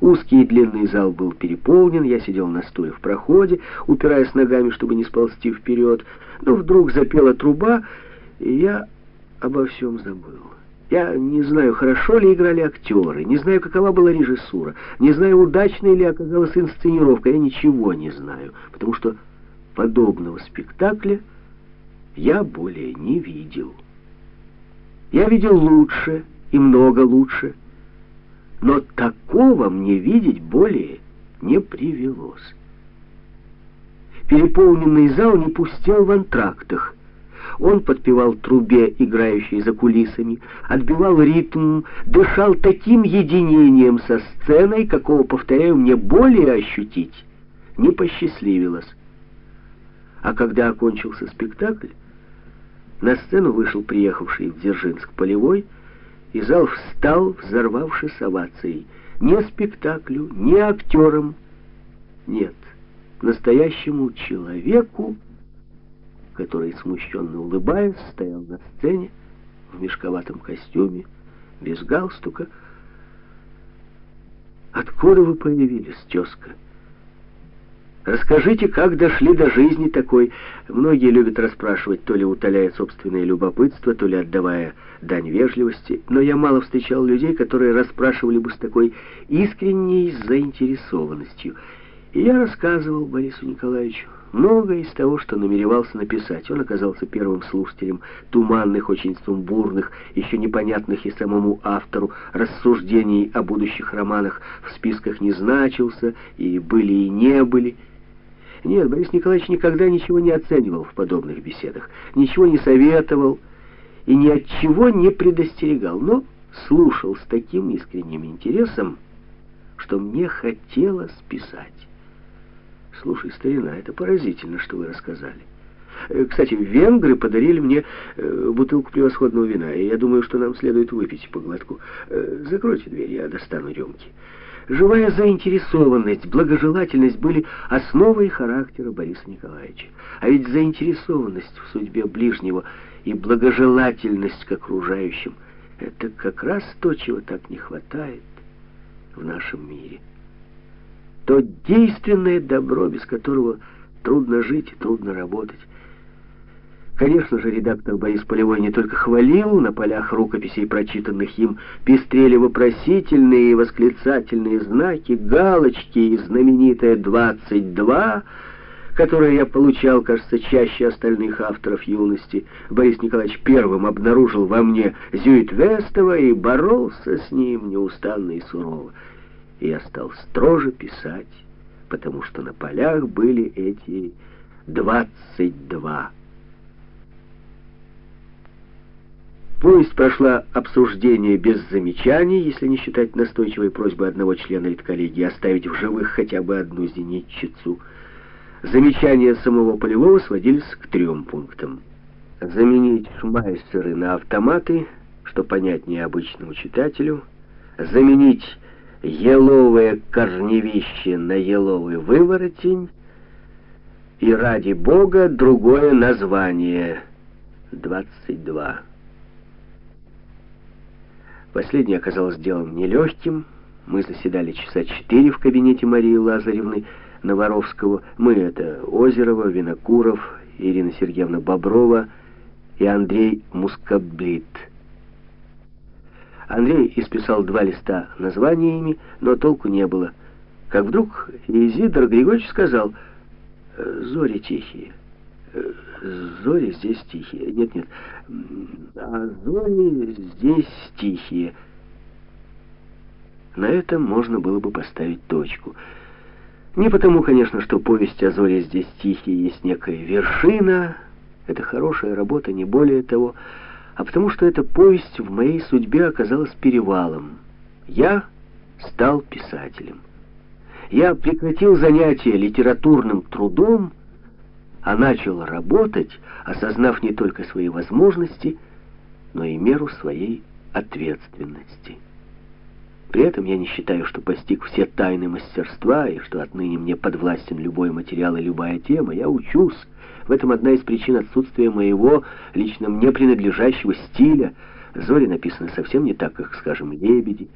Узкий и длинный зал был переполнен, я сидел на стуле в проходе, упираясь ногами, чтобы не сползти вперед. Но вдруг запела труба, и я обо всем забыл. Я не знаю, хорошо ли играли актеры, не знаю, какова была режиссура, не знаю, удачной ли оказалась инсценировка, я ничего не знаю, потому что подобного спектакля я более не видел. Я видел лучше и много лучше, но такого мне видеть более не привелось. Переполненный зал не пустел в антрактах. Он подпевал трубе, играющей за кулисами, отбивал ритм, дышал таким единением со сценой, какого, повторяю, мне более ощутить не посчастливилось. А когда окончился спектакль, на сцену вышел приехавший в Дзержинск полевой, и зал встал, взорвавшись овацией. Не спектаклю, не актерам, нет, настоящему человеку, который, смущенно улыбаясь, стоял на сцене в мешковатом костюме, без галстука. «Откуда вы появились, тезка?» Расскажите, как дошли до жизни такой. Многие любят расспрашивать, то ли утоляя собственное любопытство, то ли отдавая дань вежливости. Но я мало встречал людей, которые расспрашивали бы с такой искренней заинтересованностью. И я рассказывал Борису Николаевичу многое из того, что намеревался написать. Он оказался первым слушателем туманных, очень сумбурных, еще непонятных и самому автору рассуждений о будущих романах в списках не значился, и были и не были. Нет, Борис Николаевич никогда ничего не оценивал в подобных беседах, ничего не советовал и ни от чего не предостерегал, но слушал с таким искренним интересом, что мне хотелось писать. Слушай, старина, это поразительно, что вы рассказали. Э, кстати, венгры подарили мне э, бутылку превосходного вина, и я думаю, что нам следует выпить по глотку. Э, закройте дверь, я достану рюмки. Живая заинтересованность, благожелательность были основой характера Бориса Николаевича. А ведь заинтересованность в судьбе ближнего и благожелательность к окружающим — это как раз то, чего так не хватает в нашем мире. То действенное добро, без которого трудно жить и трудно работать. Конечно же, редактор Борис Полевой не только хвалил, на полях рукописей, прочитанных им, пестрели вопросительные и восклицательные знаки, галочки и знаменитое «22», которое я получал, кажется, чаще остальных авторов юности. Борис Николаевич первым обнаружил во мне Зюит Вестова и боролся с ним неустанно и сурово. И я стал строже писать, потому что на полях были эти «22». Повесть прошла обсуждение без замечаний, если не считать настойчивой просьбы одного члена редколлегии оставить в живых хотя бы одну зенитчицу. Замечания самого Полевого сводились к трем пунктам. Заменить шмайсеры на автоматы, что понятнее обычному читателю. Заменить еловое корневище на еловый выворотень. И ради бога другое название — 22. Последнее оказалось делом нелегким. Мы заседали часа четыре в кабинете Марии Лазаревны Новоровского. Мы — это Озерова, Винокуров, Ирина Сергеевна Боброва и Андрей Мускаблит. Андрей исписал два листа названиями, но толку не было. Как вдруг Изидор Григорьевич сказал «Зори тихие». Зори здесь тихие. Нет, нет. А зори здесь тихие. На этом можно было бы поставить точку. Не потому, конечно, что повесть о Зоре здесь тихие есть некая вершина, это хорошая работа, не более того, а потому что эта повесть в моей судьбе оказалась перевалом. Я стал писателем. Я прекратил занятия литературным трудом, а начал работать, осознав не только свои возможности, но и меру своей ответственности. При этом я не считаю, что постиг все тайны мастерства и что отныне мне подвластен любой материал и любая тема. Я учусь. В этом одна из причин отсутствия моего, лично мне принадлежащего стиля. Зори написаны совсем не так, как, скажем, «Лебеди».